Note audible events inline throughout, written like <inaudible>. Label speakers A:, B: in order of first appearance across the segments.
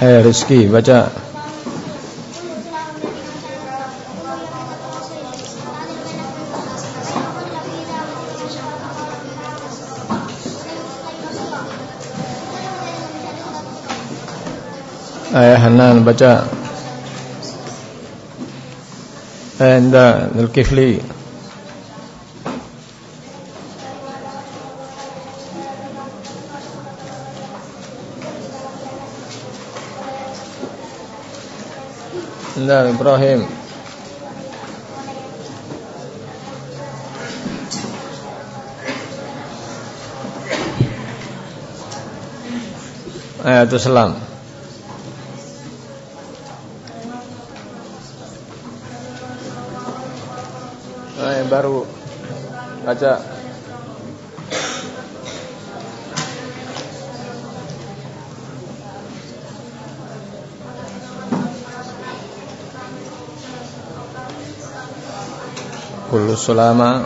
A: Eh Rizki baca Eh Hanan baca Eh Indah Nah, Ibrahim. Ayatul Salam. Nah, baru baca sulama.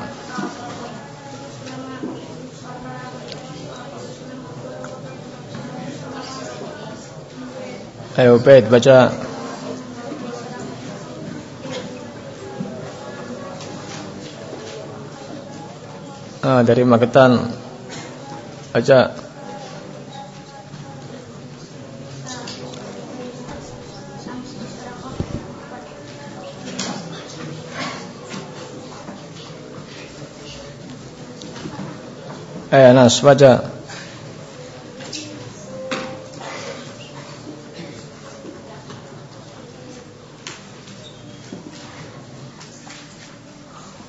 A: Ayo Bait baca. Ah, Dari Magetan. Baca Eh Anas baca.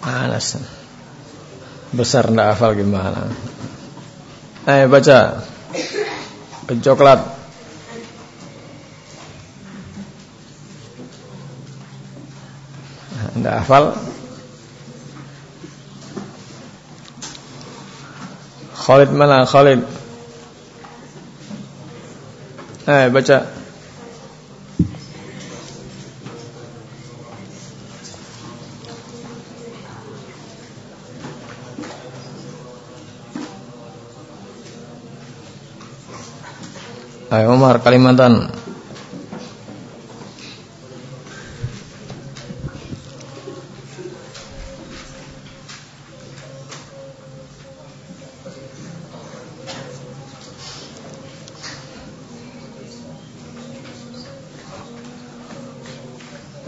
A: Anas. Besar ndak hafal gimana? Eh baca. Coklat Ndak hafal Khalid mana Khalid? Eh baca. Ayo Umar Kalimantan.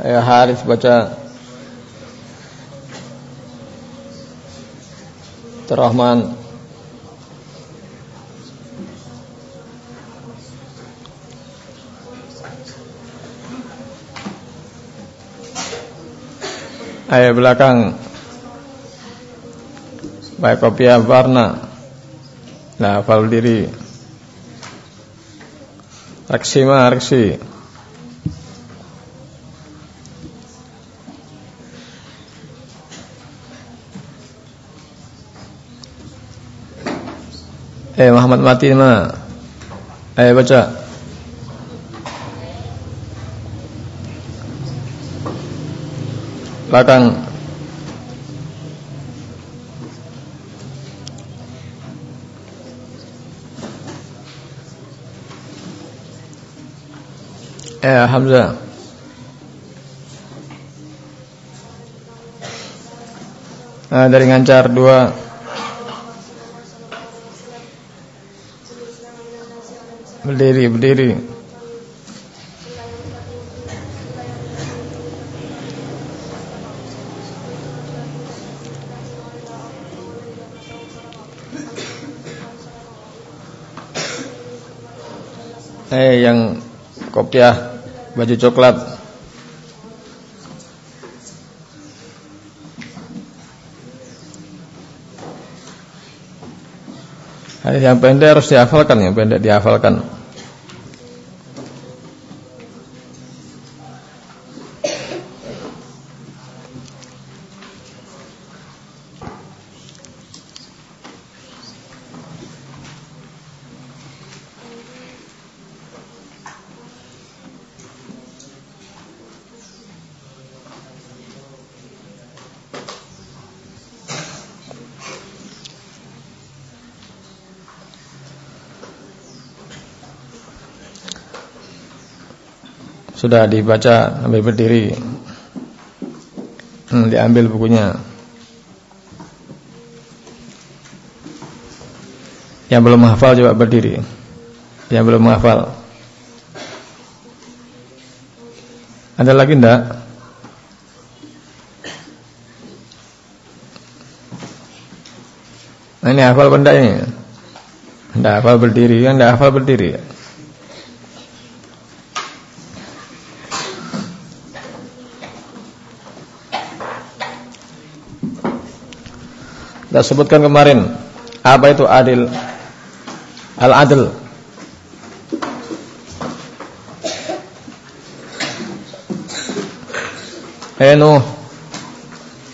A: Ayo Haris baca. Terrahman Ayo belakang. Baik kopiah warna. Nah hafal diri. Reksi mah Eh Muhammad mati mana? Ayo baca. Belakang. Eh Hamzah. Nah, dari ngancar dua Berdiri, berdiri. Eh, yang kopiah baju coklat. Hadis yang pendek harus dihafalkan, yang pendek dihafalkan. Sudah dibaca sambil berdiri. Hmm, diambil bukunya. Yang belum hafal coba berdiri. Yang belum hafal. Ada lagi enggak? Nah, ini hafal benda ini. Enggak hafal berdiri kan enggak hafal berdiri. Kita sebutkan kemarin apa itu adil? Al-adl. Enu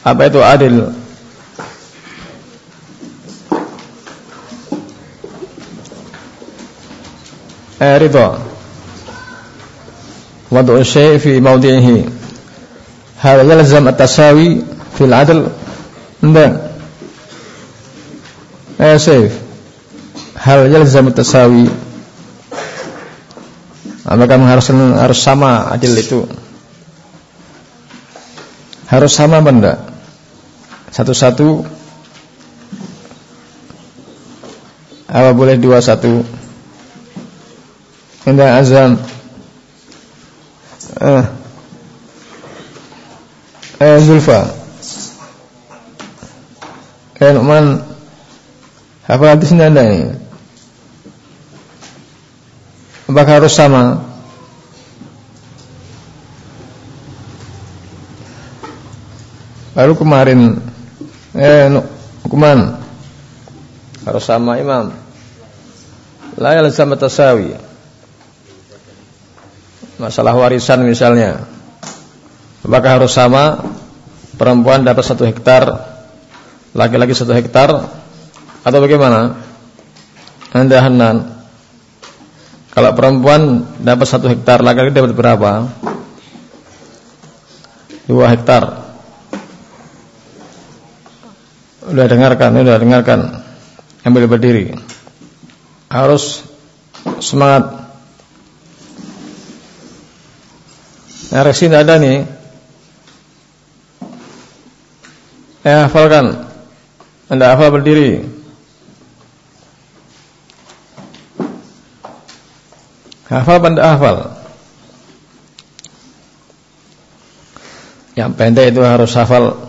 A: apa itu adil? Eh, ridha. Wad'u syai' fi mawdi'ihi. Hal yalzam at-tasawi fil 'adl? Enggak. Eh Syekh Hal yalzam tasawi. Apakah harus, harus sama adil itu. Harus sama benda Satu-satu. Apa boleh dua satu Indah azam. Eh. Eh Zulfa. Eh Nu'man apa hadis ini ada ini? Apakah harus sama? Baru kemarin eh hukuman harus sama imam. La sama tasawi. Masalah warisan misalnya. Apakah harus sama? Perempuan dapat satu hektar, laki-laki satu hektar, atau bagaimana? Anda Hanan Kalau perempuan dapat satu hektar Laki-laki dapat berapa? Dua hektar. Udah dengarkan Udah dengarkan. Ambil berdiri. Harus semangat. Nah resin ada nih. Ya hafalkan. Anda hafal berdiri Hafal apa hafal? Yang pendek itu harus hafal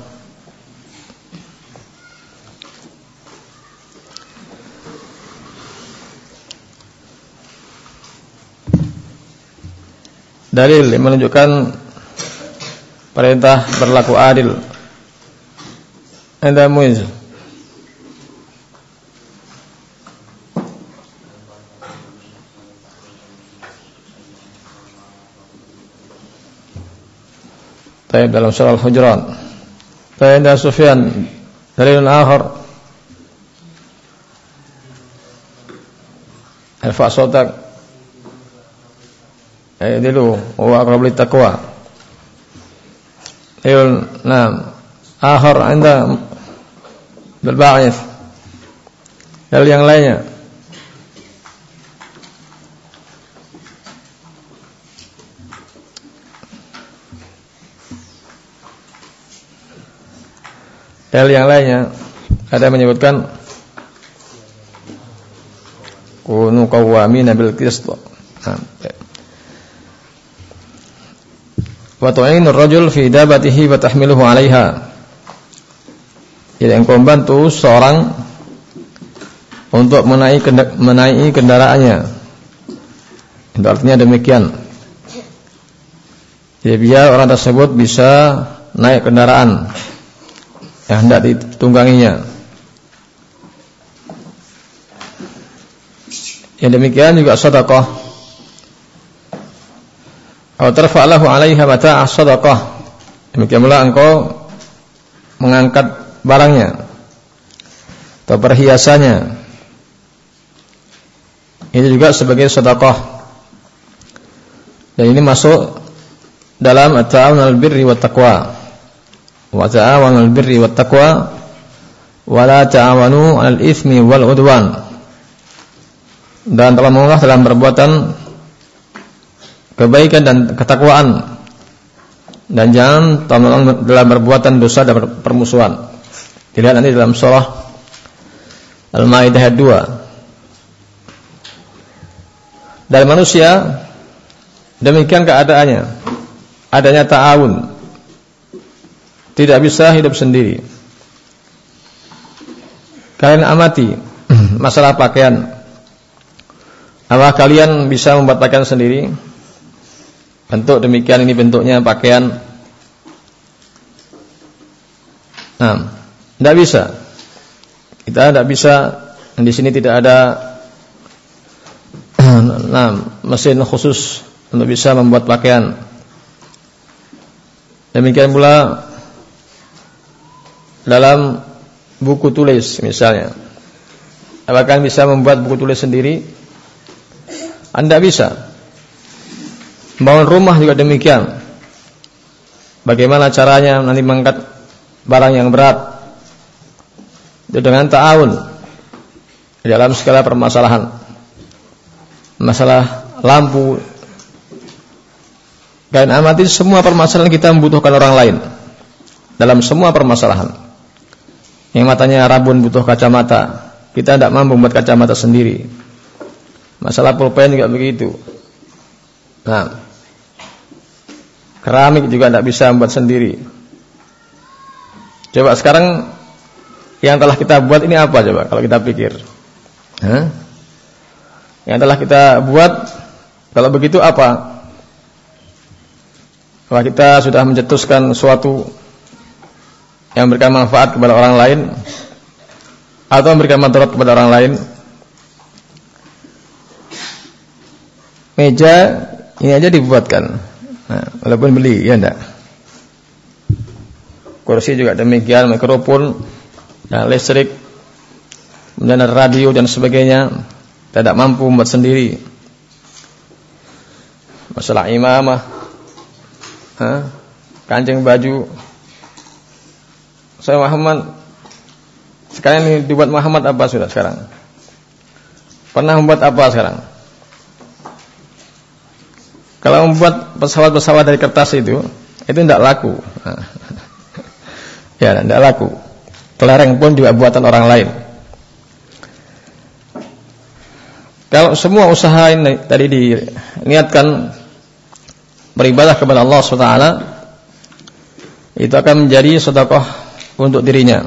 A: Dalil yang menunjukkan perintah berlaku adil. Anda muiz. Taib dalam surah Al-Hujurat. Taib dan Sufyan dalil akhar. Alfa sotak. Eh dulu wa aqrab lit taqwa. Nam akhar anda bil ba'ith. Dalil yang lainnya. Dalil yang lainnya ada yang menyebutkan kunu qawwamina bil qist. Nah, ya. Wa rajul fi dabatihi wa tahmiluhu 'alaiha. Jadi engkau membantu seorang untuk menaiki menaiki kendaraannya. Itu artinya demikian. Jadi biar orang tersebut bisa naik kendaraan yang hendak ditungganginya. Yang demikian juga sedekah. Atau tarfa'alahu 'alaiha mata'a sedekah. Demikian pula engkau mengangkat barangnya atau perhiasannya. Ini juga sebagai sedekah. Dan ini masuk dalam at-ta'awun al-birri wat taqwa wa ta'awanu 'alal birri wat taqwa wa la ta'awanu 'alal itsmi wal 'udwan dan telah mengalah dalam perbuatan kebaikan dan ketakwaan dan jangan tolong dalam perbuatan dosa dan permusuhan. Dilihat nanti dalam surah Al-Maidah ayat 2. Dari manusia demikian keadaannya. Adanya ta'awun. Tidak bisa hidup sendiri. Kalian amati masalah pakaian. Apa kalian bisa membuat pakaian sendiri? Bentuk demikian ini bentuknya pakaian. Nah, tidak bisa. Kita tidak bisa. Di sini tidak ada <clears throat> nah, mesin khusus untuk bisa membuat pakaian. Demikian pula dalam buku tulis misalnya. Apakah bisa membuat buku tulis sendiri? Anda bisa. Bangun rumah juga demikian. Bagaimana caranya nanti mengangkat barang yang berat? Itu dengan ta'awun dalam segala permasalahan. Masalah lampu dan amati semua permasalahan kita membutuhkan orang lain dalam semua permasalahan. Yang matanya rabun butuh kacamata, kita tidak mampu membuat kacamata sendiri. Masalah pulpen juga begitu. Nah, Keramik juga tidak bisa membuat sendiri. Coba sekarang yang telah kita buat ini apa coba kalau kita pikir? Hah? Yang telah kita buat kalau begitu apa? Kalau kita sudah mencetuskan suatu yang memberikan manfaat kepada orang lain atau memberikan manfaat kepada orang lain, meja ini aja dibuatkan Nah, walaupun beli, ya enggak. Kursi juga demikian, mikrofon, dan listrik, dan radio dan sebagainya, tidak mampu membuat sendiri. Masalah imamah, kancing baju. Saya Muhammad, sekarang ini dibuat Muhammad apa sudah sekarang? Pernah membuat apa sekarang? Kalau membuat pesawat-pesawat dari kertas itu, itu tidak laku. <laughs> ya, tidak laku. Kelereng pun juga buatan orang lain. Kalau semua usaha ini tadi diniatkan beribadah kepada Allah SWT, itu akan menjadi sedekah untuk dirinya.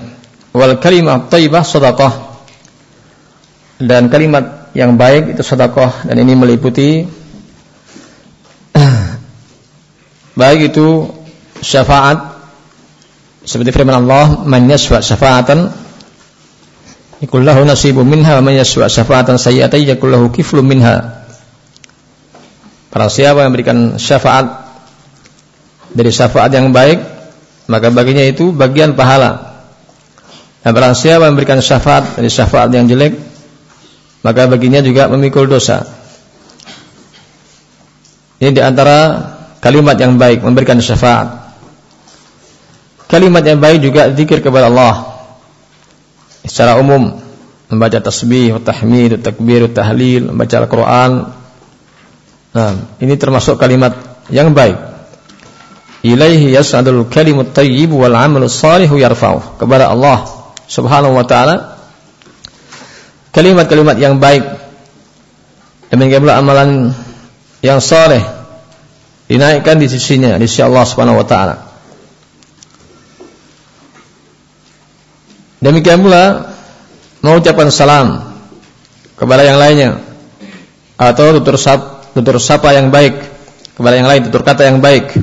A: Wal kalimat thayyibah sedekah. Dan kalimat yang baik itu sedekah dan ini meliputi <clears throat> baik itu syafaat seperti firman Allah man yashfa syafa'atan yakul lahu nasibun minha wa man yashfa syafa'atan sayyi'atan yakul lahu kiflun minha para siapa yang memberikan syafaat dari syafaat yang baik maka baginya itu bagian pahala dan para siapa memberikan syafaat dari syafaat yang jelek maka baginya juga memikul dosa ini di antara kalimat yang baik, memberikan syafaat. Kalimat yang baik juga zikir kepada Allah. Secara umum membaca tasbih, tahmid, takbir, tahlil, membaca Al-Qur'an. Nah, ini termasuk kalimat yang baik. Ilaihi yas'adul kalimut thayyib wal 'amalus salihu yarfa'u. Kepada Allah Subhanahu wa taala kalimat-kalimat yang baik demikian pula amalan yang soleh dinaikkan di sisinya di sisi Allah Subhanahu wa taala. Demikian pula mengucapkan salam kepada yang lainnya atau tutur sapa, tutur sapa yang baik kepada yang lain, tutur kata yang baik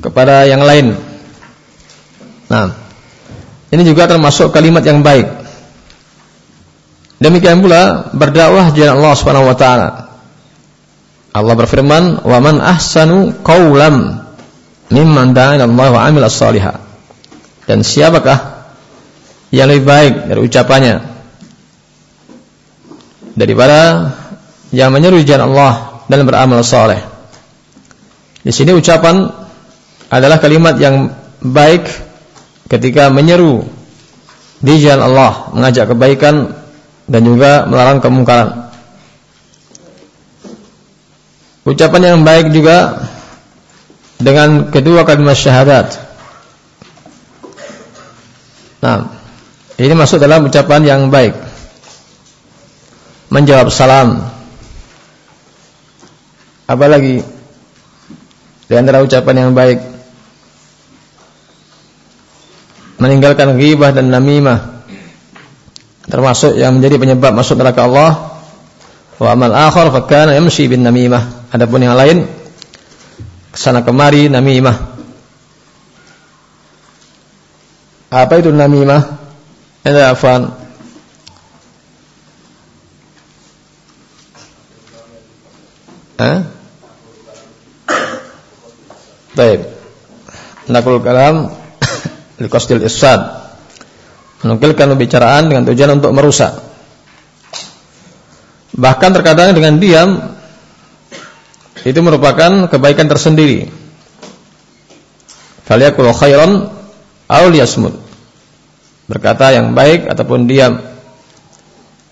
A: kepada yang lain. Nah, ini juga termasuk kalimat yang baik. Demikian pula berdakwah jalan Allah Subhanahu wa taala. Allah berfirman, "Wa man ahsanu qawlam mimman da'a Allah wa 'amila shaliha." Dan siapakah yang lebih baik dari ucapannya daripada yang menyeru jalan Allah dan beramal saleh. Di sini ucapan adalah kalimat yang baik ketika menyeru di jalan Allah, mengajak kebaikan dan juga melarang kemungkaran. Ucapan yang baik juga dengan kedua kalimat syahadat. Nah, ini masuk dalam ucapan yang baik. Menjawab salam. Apalagi di antara ucapan yang baik meninggalkan ghibah dan namimah termasuk yang menjadi penyebab masuk neraka Allah. Wa amal akhar fa kana yamshi bin namimah. Adapun yang lain ke sana kemari namimah. Apa itu namimah? Ada afan? Baik. Nakul kalam liqasdil isad. Menukilkan pembicaraan dengan tujuan untuk merusak. Bahkan terkadang dengan diam itu merupakan kebaikan tersendiri. Falyakul khairan aw liyasmut. Berkata yang baik ataupun diam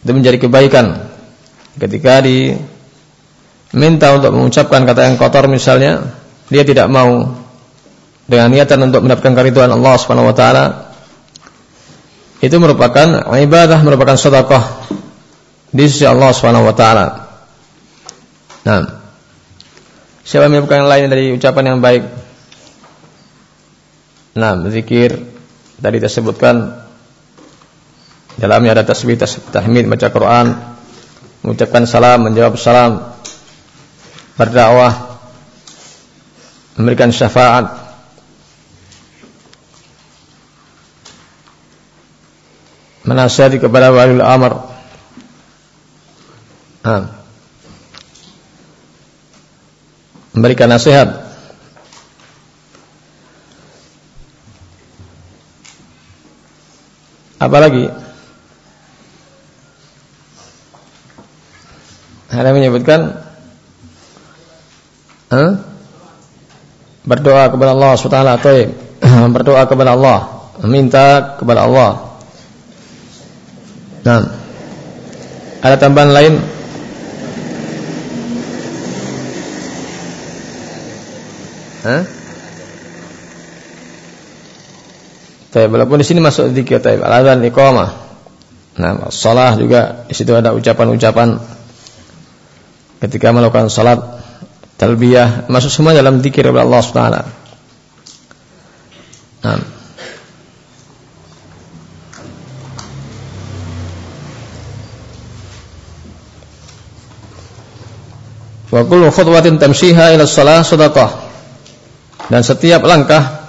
A: itu menjadi kebaikan. Ketika diminta untuk mengucapkan kata yang kotor misalnya, dia tidak mau dengan niatan untuk mendapatkan keriduan Allah Subhanahu wa taala itu merupakan ibadah, merupakan sedekah di sisi Allah Subhanahu wa taala. Nah, siapa yang bukan lain dari ucapan yang baik? Nah, zikir tadi disebutkan dalamnya ada tasbih tahmid, baca Quran, mengucapkan salam, menjawab salam, berdakwah, memberikan syafaat, menasihati kepada wali amr. Memberikan nasihat. Apa lagi ada yang menyebutkan huh? berdoa kepada Allah SWT <clears throat> berdoa kepada Allah. Meminta kepada Allah Nah, ada tambahan lain? Hah? Tapi walaupun di sini masuk zikir tapi iqamah. Nah, salah juga di situ ada ucapan-ucapan ketika melakukan salat talbiyah masuk semua dalam zikir kepada Allah Subhanahu. Nah, Wa khutwatin tamshiha ila shalah sadaqah. Dan setiap langkah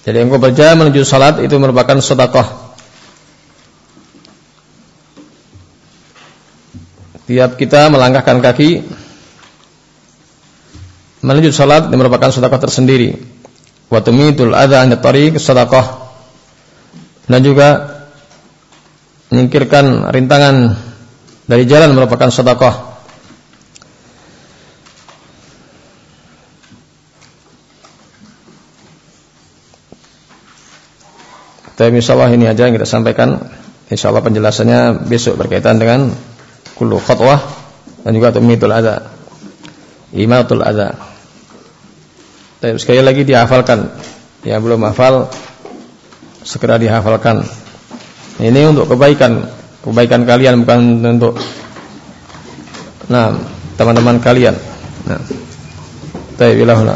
A: jadi engkau berjalan menuju salat itu merupakan sedekah. Tiap kita melangkahkan kaki menuju salat itu merupakan sedekah tersendiri. Wa tumitul adza 'an tariq sedekah. Dan juga menyingkirkan rintangan dari jalan merupakan sedekah. Tapi insyaallah ini aja yang kita sampaikan. Insyaallah penjelasannya besok berkaitan dengan kullu khatwah dan juga tumitul adza. Imatul adza. Tapi sekali lagi dihafalkan. Yang belum hafal segera dihafalkan. Ini untuk kebaikan kebaikan kalian bukan untuk nah teman-teman kalian. Nah. Taibilahul